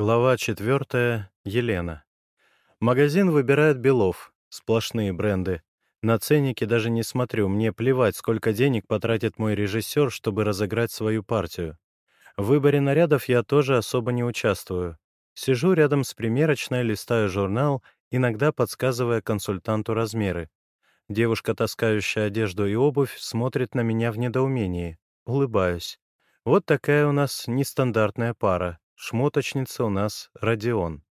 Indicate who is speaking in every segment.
Speaker 1: Глава 4. Елена. Магазин выбирает Белов. Сплошные бренды. На ценники даже не смотрю, мне плевать, сколько денег потратит мой режиссер, чтобы разыграть свою партию. В выборе нарядов я тоже особо не участвую. Сижу рядом с примерочной, листаю журнал, иногда подсказывая консультанту размеры. Девушка, таскающая одежду и обувь, смотрит на меня в недоумении. Улыбаюсь. Вот такая у нас нестандартная пара. Шмоточница у нас Родион.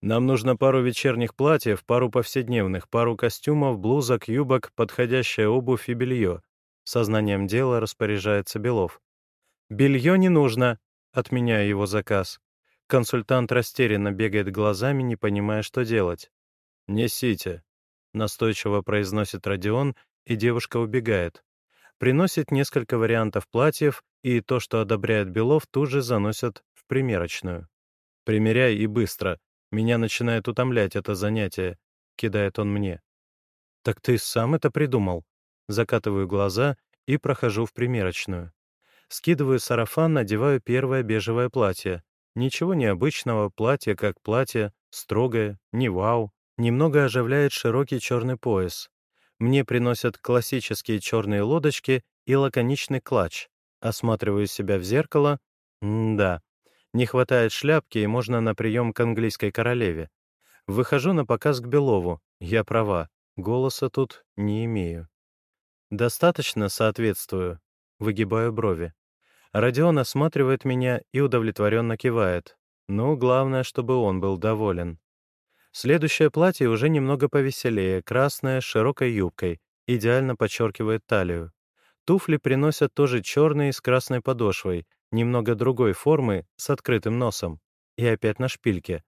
Speaker 1: Нам нужно пару вечерних платьев, пару повседневных, пару костюмов, блузок, юбок, подходящая обувь и белье. Сознанием дела распоряжается Белов. «Белье не нужно», — отменяя его заказ. Консультант растерянно бегает глазами, не понимая, что делать. «Несите», — настойчиво произносит Родион, и девушка убегает. Приносит несколько вариантов платьев, и то, что одобряет Белов, тут же заносят примерочную. «Примеряй и быстро. Меня начинает утомлять это занятие», — кидает он мне. «Так ты сам это придумал?» Закатываю глаза и прохожу в примерочную. Скидываю сарафан, надеваю первое бежевое платье. Ничего необычного, платье как платье, строгое, не вау. Немного оживляет широкий черный пояс. Мне приносят классические черные лодочки и лаконичный клатч. Осматриваю себя в зеркало. М да, не хватает шляпки, и можно на прием к английской королеве. Выхожу на показ к Белову. Я права. Голоса тут не имею. Достаточно соответствую. Выгибаю брови. Родион осматривает меня и удовлетворенно кивает. Ну, главное, чтобы он был доволен. Следующее платье уже немного повеселее, красное, с широкой юбкой, идеально подчеркивает талию. Туфли приносят тоже черные с красной подошвой, немного другой формы, с открытым носом. И опять на шпильке.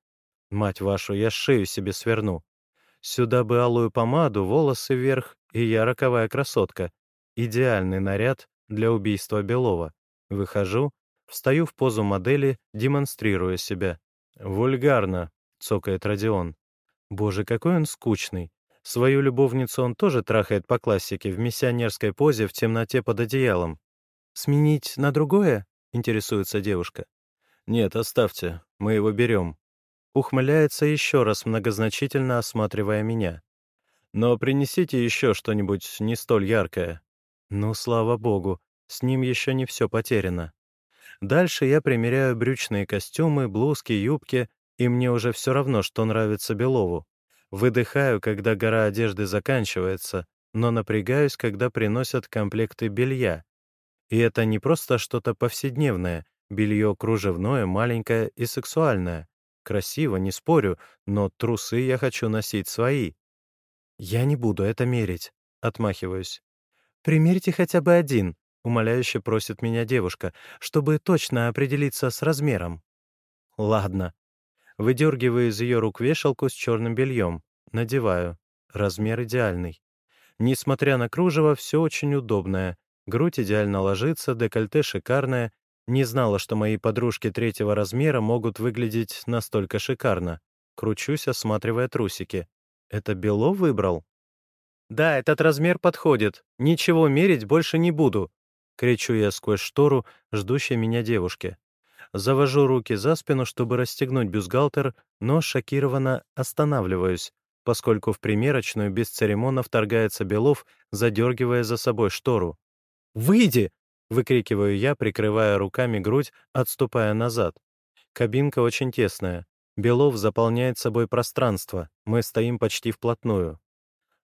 Speaker 1: Мать вашу, я шею себе сверну. Сюда бы алую помаду, волосы вверх, и я роковая красотка. Идеальный наряд для убийства Белова. Выхожу, встаю в позу модели, демонстрируя себя. «Вульгарно», — цокает Родион. «Боже, какой он скучный. Свою любовницу он тоже трахает по классике, в миссионерской позе в темноте под одеялом. «Сменить на другое?» Интересуется девушка. «Нет, оставьте, мы его берем». Ухмыляется еще раз, многозначительно осматривая меня. «Но принесите еще что-нибудь не столь яркое». Ну, слава богу, с ним еще не все потеряно. Дальше я примеряю брючные костюмы, блузки, юбки, и мне уже все равно, что нравится Белову. Выдыхаю, когда гора одежды заканчивается, но напрягаюсь, когда приносят комплекты белья, и это не просто что-то повседневное, белье кружевное, маленькое и сексуальное. Красиво, не спорю, но трусы я хочу носить свои. Я не буду это мерить, отмахиваюсь. Примерьте хотя бы один, умоляюще просит меня девушка, чтобы точно определиться с размером. Ладно. Выдергиваю из ее рук вешалку с черным бельем. Надеваю. Размер идеальный. Несмотря на кружево, все очень удобное. Грудь идеально ложится, декольте шикарное. Не знала, что мои подружки третьего размера могут выглядеть настолько шикарно. Кручусь, осматривая трусики. Это Белов выбрал? «Да, этот размер подходит. Ничего мерить больше не буду», — кричу я сквозь штору, ждущей меня девушки. Завожу руки за спину, чтобы расстегнуть бюстгальтер, но шокированно останавливаюсь, поскольку в примерочную без церемонно вторгается Белов, задергивая за собой штору. «Выйди!» — выкрикиваю я, прикрывая руками грудь, отступая назад. Кабинка очень тесная. Белов заполняет собой пространство. Мы стоим почти вплотную.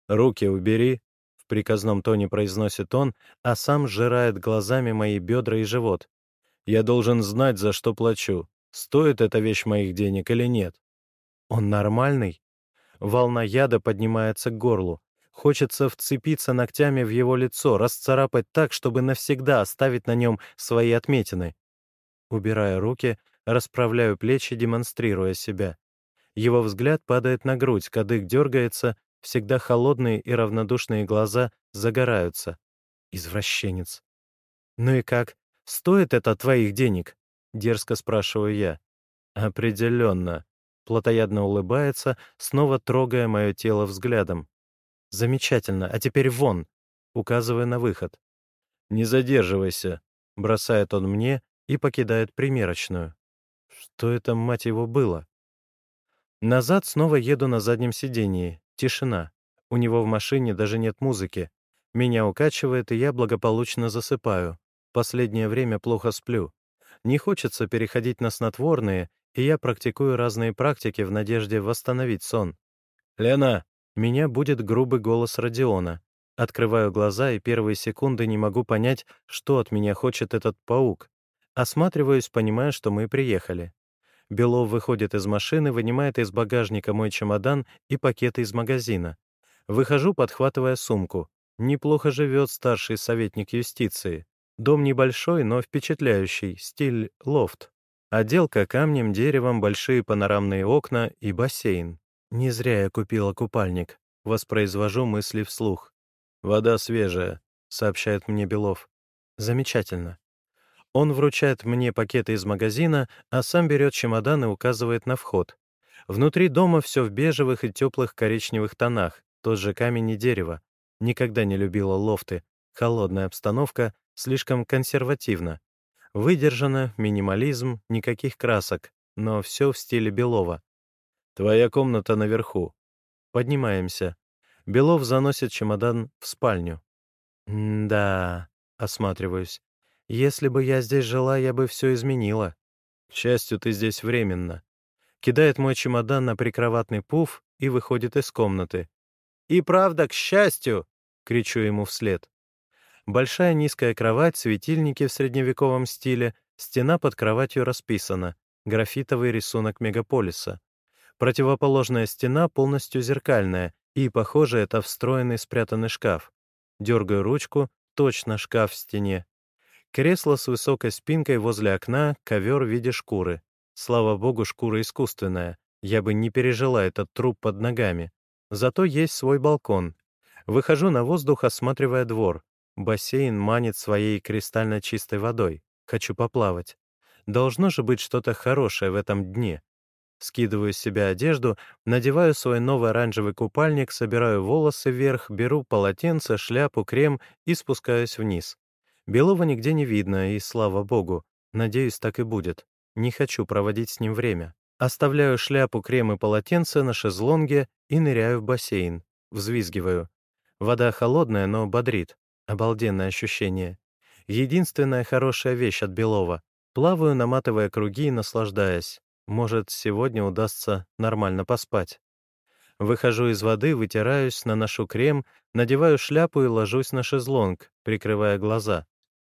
Speaker 1: «Руки убери», — в приказном тоне произносит он, а сам сжирает глазами мои бедра и живот. «Я должен знать, за что плачу. Стоит эта вещь моих денег или нет?» «Он нормальный?» Волна яда поднимается к горлу. Хочется вцепиться ногтями в его лицо, расцарапать так, чтобы навсегда оставить на нем свои отметины. Убирая руки, расправляю плечи, демонстрируя себя. Его взгляд падает на грудь, кадык дергается, всегда холодные и равнодушные глаза загораются. Извращенец. «Ну и как? Стоит это твоих денег?» — дерзко спрашиваю я. «Определенно». Плотоядно улыбается, снова трогая мое тело взглядом. «Замечательно, а теперь вон!» указывая на выход. «Не задерживайся», — бросает он мне и покидает примерочную. Что это, мать его, было? Назад снова еду на заднем сидении. Тишина. У него в машине даже нет музыки. Меня укачивает, и я благополучно засыпаю. Последнее время плохо сплю. Не хочется переходить на снотворные, и я практикую разные практики в надежде восстановить сон. «Лена!» Меня будет грубый голос Родиона. Открываю глаза и первые секунды не могу понять, что от меня хочет этот паук. Осматриваюсь, понимая, что мы приехали. Белов выходит из машины, вынимает из багажника мой чемодан и пакеты из магазина. Выхожу, подхватывая сумку. Неплохо живет старший советник юстиции. Дом небольшой, но впечатляющий, стиль лофт. Отделка камнем, деревом, большие панорамные окна и бассейн. Не зря я купила купальник. Воспроизвожу мысли вслух. «Вода свежая», — сообщает мне Белов. «Замечательно». Он вручает мне пакеты из магазина, а сам берет чемодан и указывает на вход. Внутри дома все в бежевых и теплых коричневых тонах, тот же камень и дерево. Никогда не любила лофты. Холодная обстановка, слишком консервативна. Выдержано, минимализм, никаких красок, но все в стиле Белова. «Твоя комната наверху». Поднимаемся. Белов заносит чемодан в спальню. «Да...» — осматриваюсь. «Если бы я здесь жила, я бы все изменила. К счастью, ты здесь временно». Кидает мой чемодан на прикроватный пуф и выходит из комнаты. «И правда, к счастью!» — кричу ему вслед. Большая низкая кровать, светильники в средневековом стиле, стена под кроватью расписана, графитовый рисунок мегаполиса. Противоположная стена полностью зеркальная, и, похоже, это встроенный спрятанный шкаф. Дергаю ручку, точно шкаф в стене. Кресло с высокой спинкой возле окна, ковер в виде шкуры. Слава богу, шкура искусственная. Я бы не пережила этот труп под ногами. Зато есть свой балкон. Выхожу на воздух, осматривая двор. Бассейн манит своей кристально чистой водой. Хочу поплавать. Должно же быть что-то хорошее в этом дне. Скидываю с себя одежду, надеваю свой новый оранжевый купальник, собираю волосы вверх, беру полотенце, шляпу, крем и спускаюсь вниз. Белого нигде не видно, и слава богу. Надеюсь, так и будет. Не хочу проводить с ним время. Оставляю шляпу, крем и полотенце на шезлонге и ныряю в бассейн. Взвизгиваю. Вода холодная, но бодрит. Обалденное ощущение. Единственная хорошая вещь от Белова. Плаваю, наматывая круги и наслаждаясь. Может, сегодня удастся нормально поспать. Выхожу из воды, вытираюсь, наношу крем, надеваю шляпу и ложусь на шезлонг, прикрывая глаза.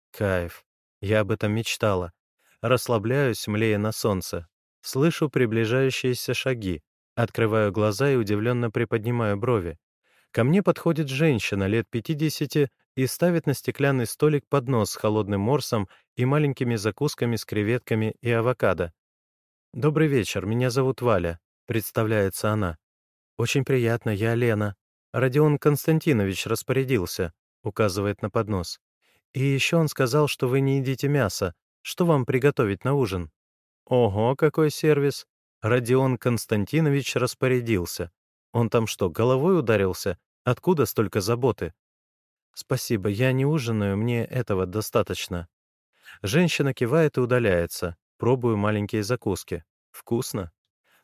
Speaker 1: Кайф. Я об этом мечтала. Расслабляюсь, млея на солнце. Слышу приближающиеся шаги. Открываю глаза и удивленно приподнимаю брови. Ко мне подходит женщина лет 50 и ставит на стеклянный столик поднос с холодным морсом и маленькими закусками с креветками и авокадо. «Добрый вечер, меня зовут Валя», — представляется она. «Очень приятно, я Лена. Родион Константинович распорядился», — указывает на поднос. «И еще он сказал, что вы не едите мясо. Что вам приготовить на ужин?» Ого, какой сервис! Родион Константинович распорядился. Он там что, головой ударился? Откуда столько заботы? Спасибо, я не ужинаю, мне этого достаточно. Женщина кивает и удаляется. Пробую маленькие закуски. Вкусно.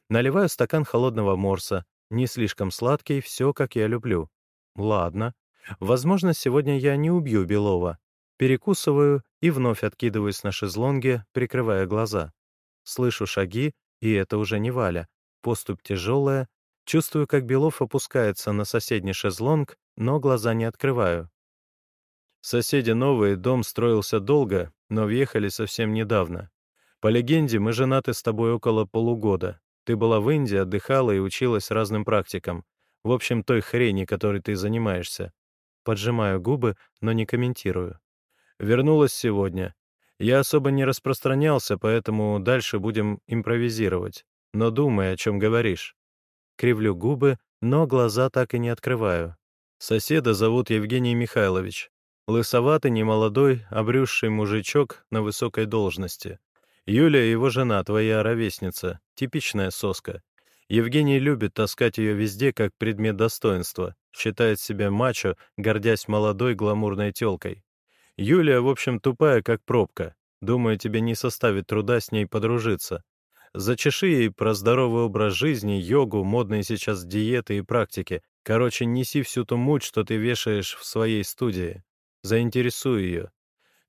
Speaker 1: Наливаю стакан холодного морса. Не слишком сладкий, все как я люблю. Ладно. Возможно, сегодня я не убью Белова. Перекусываю и вновь откидываюсь на шезлонге, прикрывая глаза. Слышу шаги, и это уже не Валя. Поступь тяжелая. Чувствую, как Белов опускается на соседний шезлонг, но глаза не открываю. Соседи новые, дом строился долго, но въехали совсем недавно. По легенде, мы женаты с тобой около полугода. Ты была в Индии, отдыхала и училась разным практикам. В общем, той хрени, которой ты занимаешься. Поджимаю губы, но не комментирую. Вернулась сегодня. Я особо не распространялся, поэтому дальше будем импровизировать. Но думай, о чем говоришь. Кривлю губы, но глаза так и не открываю. Соседа зовут Евгений Михайлович. Лысоватый, немолодой, обрюзший мужичок на высокой должности. Юля — его жена, твоя ровесница, типичная соска. Евгений любит таскать ее везде как предмет достоинства, считает себя мачо, гордясь молодой гламурной телкой. Юлия, в общем, тупая, как пробка. Думаю, тебе не составит труда с ней подружиться. Зачеши ей про здоровый образ жизни, йогу, модные сейчас диеты и практики. Короче, неси всю ту муть, что ты вешаешь в своей студии. Заинтересуй ее.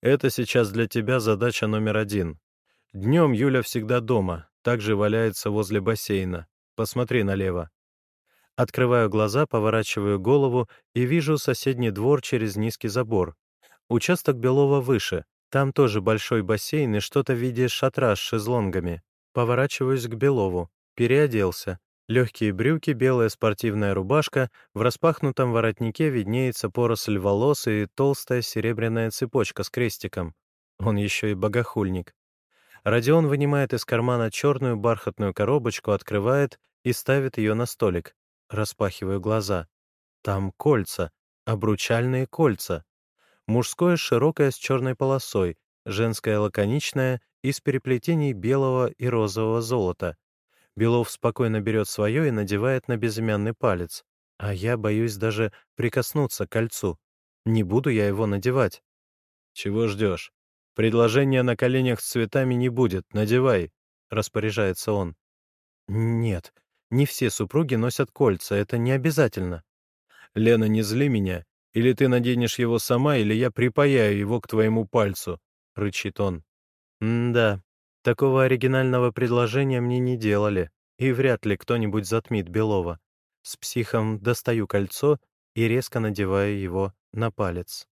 Speaker 1: Это сейчас для тебя задача номер один. Днем Юля всегда дома, также валяется возле бассейна. Посмотри налево. Открываю глаза, поворачиваю голову и вижу соседний двор через низкий забор. Участок Белова выше. Там тоже большой бассейн и что-то в виде шатра с шезлонгами. Поворачиваюсь к Белову. Переоделся. Легкие брюки, белая спортивная рубашка, в распахнутом воротнике виднеется поросль волос и толстая серебряная цепочка с крестиком. Он еще и богохульник. Родион вынимает из кармана черную бархатную коробочку, открывает и ставит ее на столик. Распахиваю глаза. Там кольца, обручальные кольца. Мужское широкое с черной полосой, женское лаконичное из переплетений белого и розового золота. Белов спокойно берет свое и надевает на безымянный палец. А я боюсь даже прикоснуться к кольцу. Не буду я его надевать. «Чего ждешь? Предложения на коленях с цветами не будет, надевай», — распоряжается он. «Нет, не все супруги носят кольца, это не обязательно». «Лена, не зли меня. Или ты наденешь его сама, или я припаяю его к твоему пальцу», — рычит он. «Да, Такого оригинального предложения мне не делали, и вряд ли кто-нибудь затмит Белова. С психом достаю кольцо и резко надеваю его на палец.